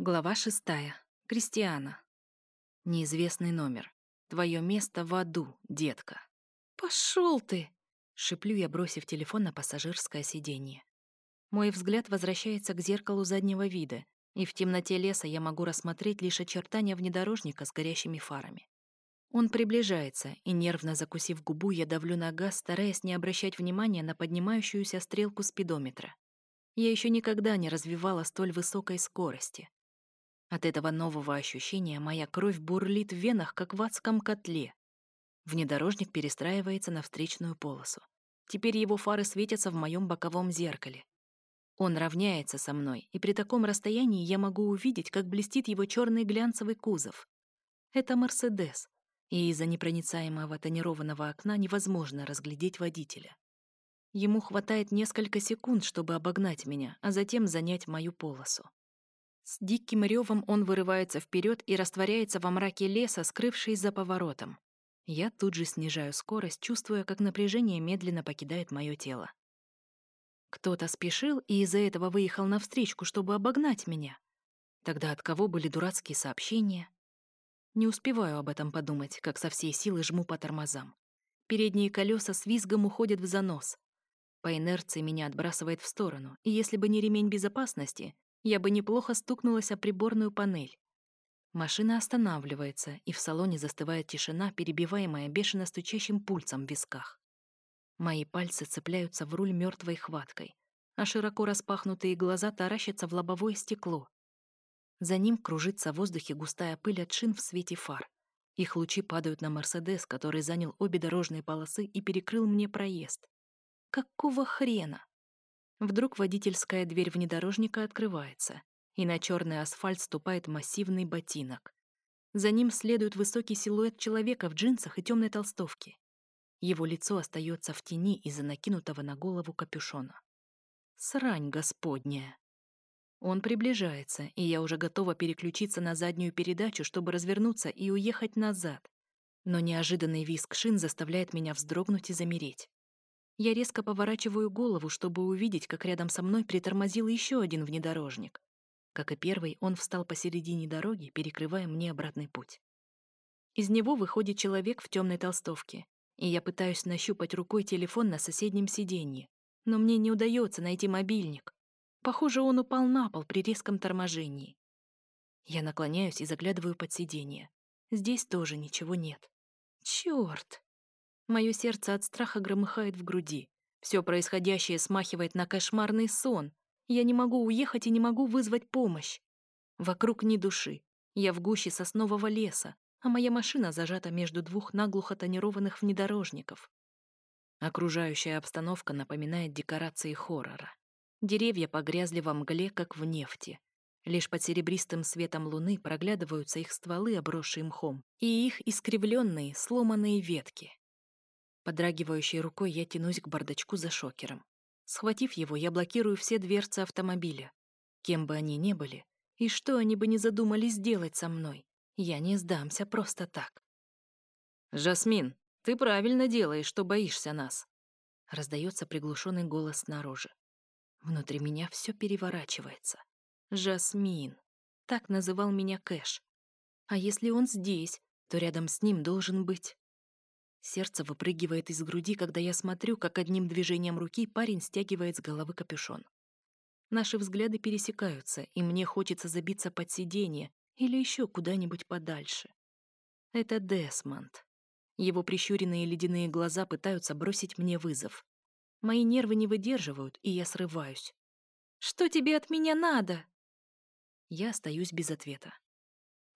Глава шестая. Кристиана. Неизвестный номер. Твое место в аду, детка. Пошел ты! Шиплю я, бросив телефон на пассажирское сиденье. Мой взгляд возвращается к зеркалу заднего вида, и в темноте леса я могу рассмотреть лишь очертания внедорожника с горящими фарами. Он приближается, и нервно закусив губу, я давлю на газ, стараясь не обращать внимания на поднимающуюся стрелку спидометра. Я еще никогда не развивала столь высокой скорости. От этого нового ощущения моя кровь бурлит в венах, как в адском котле. Внедорожник перестраивается на встречную полосу. Теперь его фары светятся в моем боковом зеркале. Он равняется со мной, и при таком расстоянии я могу увидеть, как блестит его черный глянцевый кузов. Это Мерседес, и из-за непроницаемого тонированного окна невозможно разглядеть водителя. Ему хватает несколько секунд, чтобы обогнать меня, а затем занять мою полосу. С диким ревом он вырывается вперед и растворяется во мраке леса, скрывшись за поворотом. Я тут же снижаю скорость, чувствуя, как напряжение медленно покидает мое тело. Кто-то спешил и из-за этого выехал навстречку, чтобы обогнать меня. Тогда от кого были дурацкие сообщения? Не успеваю об этом подумать, как со всей силы жму по тормозам. Передние колеса с визгом уходят в занос. По инерции меня отбрасывает в сторону, и если бы не ремень безопасности, я бы неплохо стукнулась о приборную панель. Машина останавливается, и в салоне застывает тишина, перебиваемая бешено стучащим пульсом в висках. Мои пальцы цепляются в руль мертвой хваткой, а широко распахнутые глаза таращатся в лобовое стекло. За ним кружится в воздухе густая пыль от шин в свете фар. Их лучи падают на Мерседес, который занял обе дорожные полосы и перекрыл мне проезд. Какого хрена? Вдруг водительская дверь внедорожника открывается, и на черный асфальт ступает массивный ботинок. За ним следует высокий силуэт человека в джинсах и темной толстовке. Его лицо остается в тени из-за накинутого на голову капюшона. Срань господняя. Он приближается, и я уже готова переключиться на заднюю передачу, чтобы развернуться и уехать назад. Но неожиданный визг шин заставляет меня вздрогнуть и замереть. Я резко поворачиваю голову, чтобы увидеть, как рядом со мной притормозил еще один внедорожник. Как и первый, он встал посередине дороги, перекрывая мне обратный путь. Из него выходит человек в темной толстовке, и я пытаюсь нащупать рукой телефон на соседнем сиденье, но мне не удается найти мобильник. Похоже, он упал на пол при резком торможении. Я наклоняюсь и заглядываю под сиденье. Здесь тоже ничего нет. Черт! Мое сердце от страха громыхает в груди. Все происходящее смахивает на кошмарный сон. Я не могу уехать и не могу вызвать помощь. Вокруг ни души. Я в гуще соснового леса, а моя машина зажата между двух наглухо тонированных внедорожников. Окружающая обстановка напоминает декорации хоррора. Деревья погрязли во мгле, как в нефти. Лишь под серебристым светом луны проглядываются их стволы, обросшие мхом, и их искривленные, сломанные ветки. Подрагивающей рукой я тянусь к бардачку за шокером. Схватив его, я блокирую все дверцы автомобиля. Кем бы они ни были, и что они бы не задумали сделать со мной, я не сдамся просто так. «Жасмин, ты правильно делаешь, что боишься нас», — раздается приглушенный голос снаружи. Внутри меня все переворачивается. «Жасмин!» — так называл меня Кэш. А если он здесь, то рядом с ним должен быть Сердце выпрыгивает из груди, когда я смотрю, как одним движением руки парень стягивает с головы капюшон. Наши взгляды пересекаются, и мне хочется забиться под сиденье или еще куда-нибудь подальше. Это Десмонд. Его прищуренные ледяные глаза пытаются бросить мне вызов. Мои нервы не выдерживают, и я срываюсь. «Что тебе от меня надо?» Я остаюсь без ответа.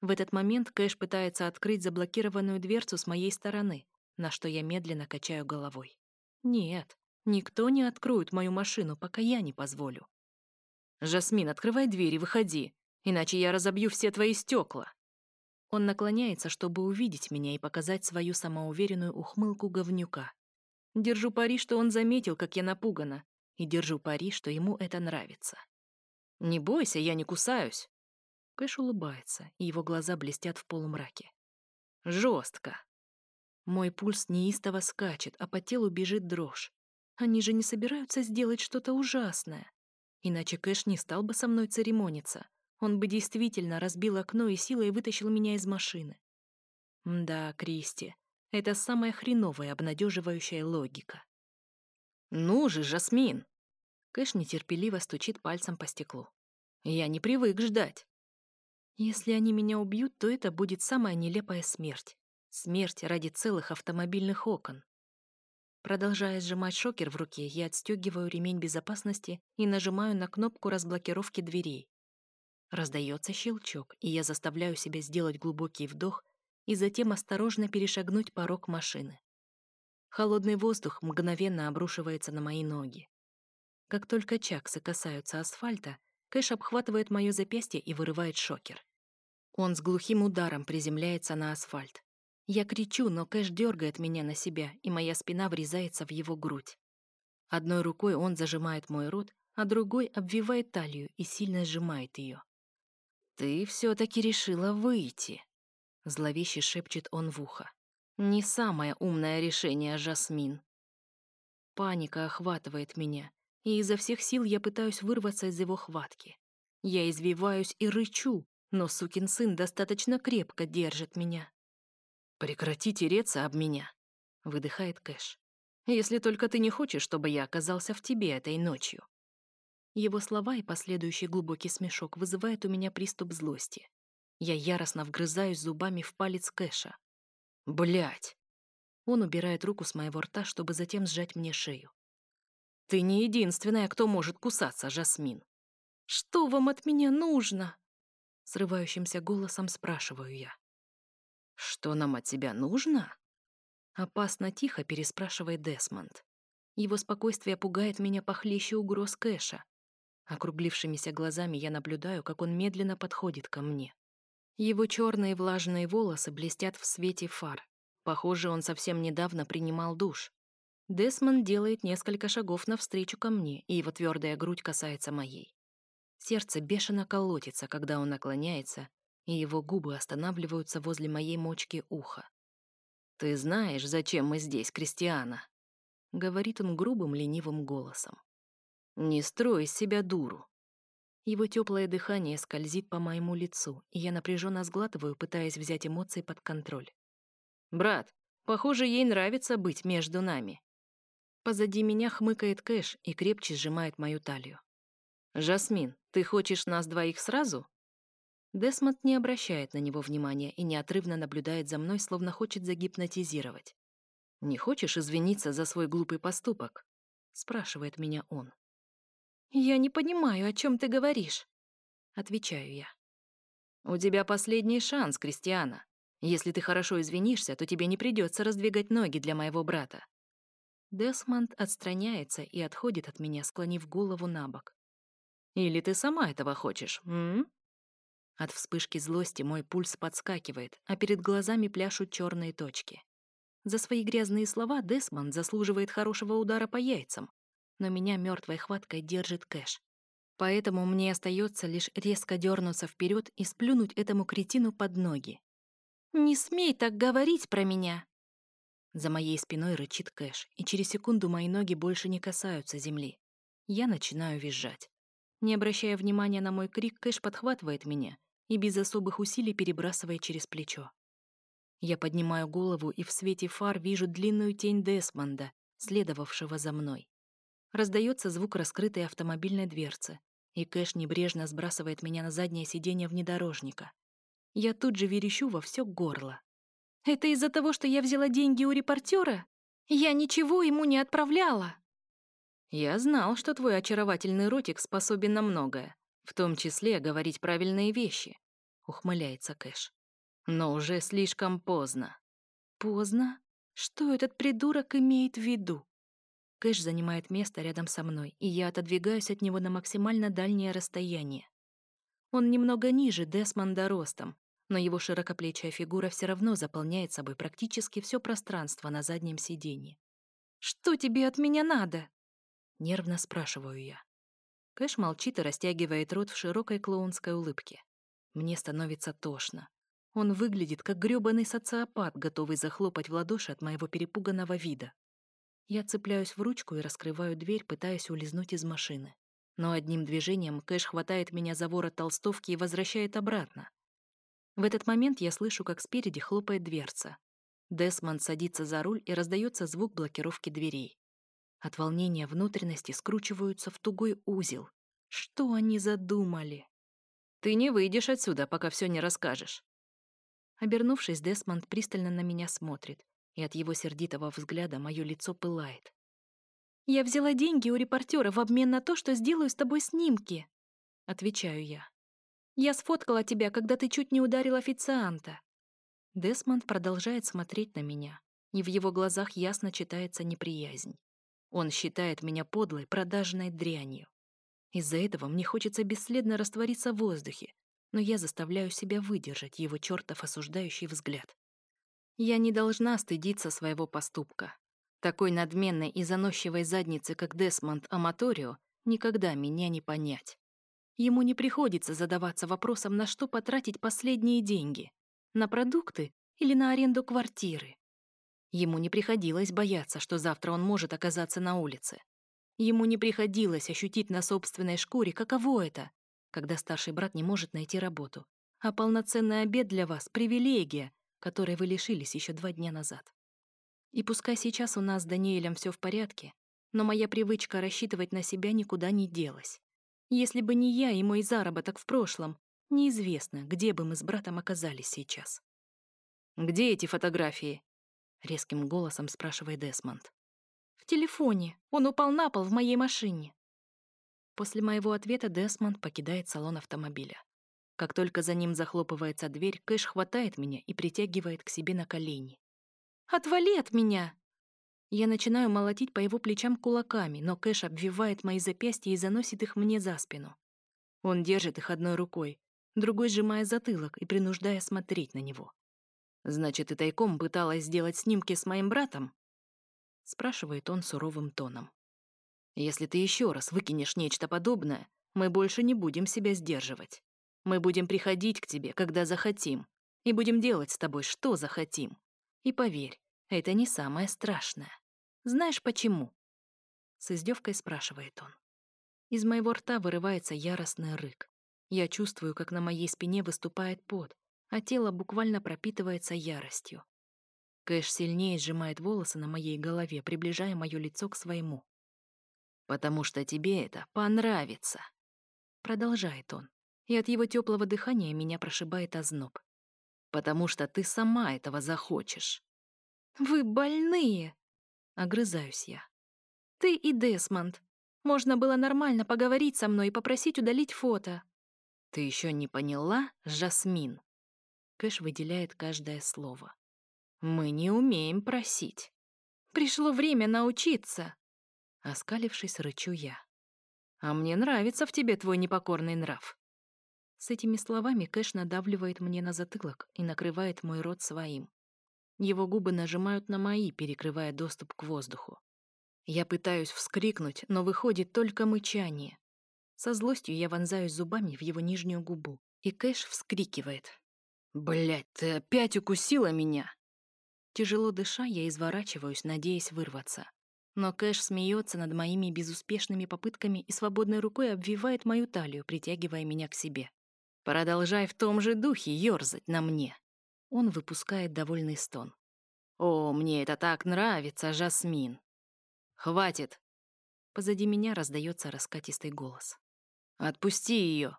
В этот момент Кэш пытается открыть заблокированную дверцу с моей стороны, на что я медленно качаю головой. Нет, никто не откроет мою машину, пока я не позволю. «Жасмин, открывай дверь и выходи, иначе я разобью все твои стекла. Он наклоняется, чтобы увидеть меня и показать свою самоуверенную ухмылку говнюка. Держу пари, что он заметил, как я напугана, и держу пари, что ему это нравится. «Не бойся, я не кусаюсь». Кэш улыбается, и его глаза блестят в полумраке. «Жестко», мой пульс неистово скачет, а по телу бежит дрожь. Они же не собираются сделать что-то ужасное. Иначе Кэш не стал бы со мной церемониться. Он бы действительно разбил окно и силой вытащил меня из машины. Да, Кристи, это самая хреновая обнадеживающая логика. «Ну же, Жасмин!» Кэш нетерпеливо стучит пальцем по стеклу. «Я не привык ждать». Если они меня убьют, то это будет самая нелепая смерть. Смерть ради целых автомобильных окон. Продолжая сжимать шокер в руке, я отстегиваю ремень безопасности и нажимаю на кнопку разблокировки дверей. Раздается щелчок, и я заставляю себя сделать глубокий вдох и затем осторожно перешагнуть порог машины. Холодный воздух мгновенно обрушивается на мои ноги. Как только чаксы касаются асфальта, Кэш обхватывает мое запястье и вырывает шокер. Он с глухим ударом приземляется на асфальт. Я кричу, но Кэш дергает меня на себя, и моя спина врезается в его грудь. Одной рукой он зажимает мой рот, а другой обвивает талию и сильно сжимает ее. «Ты все-таки решила выйти», — зловеще шепчет он в ухо. Не самое умное решение, Жасмин. Паника охватывает меня, и изо всех сил я пытаюсь вырваться из его хватки. Я извиваюсь и рычу, но сукин сын достаточно крепко держит меня. «Прекрати тереться об меня», — выдыхает Кэш. «Если только ты не хочешь, чтобы я оказался в тебе этой ночью». Его слова и последующий глубокий смешок вызывают у меня приступ злости. Я яростно вгрызаюсь зубами в палец Кэша. Блять. Он убирает руку с моего рта, чтобы затем сжать мне шею. Ты не единственная, кто может кусаться, Жасмин. Что вам от меня нужно? Срывающимся голосом спрашиваю я. Что нам от тебя нужно? Опасно тихо переспрашивает Десмонд. Его спокойствие пугает меня похлеще угроз Кэша. Округлившимися глазами я наблюдаю, как он медленно подходит ко мне. Его черные влажные волосы блестят в свете фар. Похоже, он совсем недавно принимал душ. Десмонд делает несколько шагов навстречу ко мне, и его твердая грудь касается моей. Сердце бешено колотится, когда он наклоняется, и его губы останавливаются возле моей мочки уха. «Ты знаешь, зачем мы здесь, Кристиана?» — говорит он грубым, ленивым голосом. «Не строй из себя дуру. Его теплое дыхание скользит по моему лицу, и я напряженно сглатываю, пытаясь взять эмоции под контроль. «Брат, похоже, ей нравится быть между нами». Позади меня хмыкает Кэш и крепче сжимает мою талию. «Жасмин, ты хочешь нас двоих сразу?» Десмонд не обращает на него внимания и неотрывно наблюдает за мной, словно хочет загипнотизировать. «Не хочешь извиниться за свой глупый поступок?» — спрашивает меня он. «Я не понимаю, о чем ты говоришь», — отвечаю я. «У тебя последний шанс, Кристиана. Если ты хорошо извинишься, то тебе не придется раздвигать ноги для моего брата». Десмонд отстраняется и отходит от меня, склонив голову на бок. «Или ты сама этого хочешь, м?», От вспышки злости мой пульс подскакивает, а перед глазами пляшут черные точки. За свои грязные слова Десмонд заслуживает хорошего удара по яйцам, но меня мертвой хваткой держит Кэш. Поэтому мне остается лишь резко дернуться вперед и сплюнуть этому кретину под ноги. «Не смей так говорить про меня!» За моей спиной рычит Кэш, и через секунду мои ноги больше не касаются земли. Я начинаю визжать. Не обращая внимания на мой крик, Кэш подхватывает меня и без особых усилий перебрасывает через плечо. Я поднимаю голову и в свете фар вижу длинную тень Десмонда, следовавшего за мной. Раздается звук раскрытой автомобильной дверцы, и Кэш небрежно сбрасывает меня на заднее сиденье внедорожника. Я тут же верещу во все горло. «Это из-за того, что я взяла деньги у репортера? Я ничего ему не отправляла!» «Я знал, что твой очаровательный ротик способен на многое, в том числе говорить правильные вещи», — ухмыляется Кэш. «Но уже слишком поздно». «Поздно? Что этот придурок имеет в виду?» Кэш занимает место рядом со мной, и я отодвигаюсь от него на максимально дальнее расстояние. Он немного ниже Десмонда ростом, но его широкоплечая фигура все равно заполняет собой практически все пространство на заднем сиденье. «Что тебе от меня надо?» Нервно спрашиваю я. Кэш молчит и растягивает рот в широкой клоунской улыбке. Мне становится тошно. Он выглядит как грёбаный социопат, готовый захлопать в ладоши от моего перепуганного вида. Я цепляюсь в ручку и раскрываю дверь, пытаясь улизнуть из машины. но одним движением Кэш хватает меня за ворот толстовки и возвращает обратно. В этот момент я слышу, как спереди хлопает дверца. Десмонд садится за руль и раздается звук блокировки дверей. От волнения внутренности скручиваются в тугой узел. Что они задумали? «Ты не выйдешь отсюда, пока все не расскажешь». Обернувшись, Десмонд пристально на меня смотрит, и от его сердитого взгляда мое лицо пылает. «Я взяла деньги у репортера в обмен на то, что сделаю с тобой снимки», — отвечаю я. «Я сфоткала тебя, когда ты чуть не ударил официанта». Десмонд продолжает смотреть на меня, и в его глазах ясно читается неприязнь. Он считает меня подлой, продажной дрянью. Из-за этого мне хочется бесследно раствориться в воздухе, но я заставляю себя выдержать его чертов осуждающий взгляд. Я не должна стыдиться своего поступка. Такой надменной и заносчивой задницы, как Десмонд Аматорио, никогда меня не понять. Ему не приходится задаваться вопросом, на что потратить последние деньги. На продукты или на аренду квартиры. Ему не приходилось бояться, что завтра он может оказаться на улице. Ему не приходилось ощутить на собственной шкуре, каково это, когда старший брат не может найти работу. А полноценный обед для вас — привилегия, которой вы лишились еще два дня назад. И пускай сейчас у нас с Даниэлем все в порядке, но моя привычка рассчитывать на себя никуда не делась. Если бы не я и мой заработок в прошлом, неизвестно, где бы мы с братом оказались сейчас. «Где эти фотографии?» — резким голосом спрашивает Десмонд. «В телефоне. Он упал на пол в моей машине». После моего ответа Десмонд покидает салон автомобиля. Как только за ним захлопывается дверь, Кэш хватает меня и притягивает к себе на колени. «Отвали от меня!» Я начинаю молотить по его плечам кулаками, но Кэш обвивает мои запястья и заносит их мне за спину. Он держит их одной рукой, другой сжимая затылок и принуждая смотреть на него. «Значит, ты тайком пыталась сделать снимки с моим братом?» Спрашивает он суровым тоном. «Если ты еще раз выкинешь нечто подобное, мы больше не будем себя сдерживать. Мы будем приходить к тебе, когда захотим, и будем делать с тобой, что захотим. И поверь, это не самое страшное. Знаешь почему?» С издевкой спрашивает он. Из моего рта вырывается яростный рык. Я чувствую, как на моей спине выступает пот, а тело буквально пропитывается яростью. Кэш сильнее сжимает волосы на моей голове, приближая мое лицо к своему. «Потому что тебе это понравится», — продолжает он и от его теплого дыхания меня прошибает озноб. «Потому что ты сама этого захочешь». «Вы больные!» — огрызаюсь я. «Ты и Десмонд. Можно было нормально поговорить со мной и попросить удалить фото». «Ты еще не поняла, Жасмин?» Кэш выделяет каждое слово. «Мы не умеем просить. Пришло время научиться!» Оскалившись, рычу я. «А мне нравится в тебе твой непокорный нрав. С этими словами Кэш надавливает мне на затылок и накрывает мой рот своим. Его губы нажимают на мои, перекрывая доступ к воздуху. Я пытаюсь вскрикнуть, но выходит только мычание. Со злостью я вонзаюсь зубами в его нижнюю губу, и Кэш вскрикивает. «Блядь, ты опять укусила меня!» Тяжело дыша, я изворачиваюсь, надеясь вырваться. Но Кэш смеется над моими безуспешными попытками и свободной рукой обвивает мою талию, притягивая меня к себе. Продолжай в том же духе ёрзать на мне. Он выпускает довольный стон. О, мне это так нравится, Жасмин. Хватит. Позади меня раздается раскатистый голос. Отпусти ее.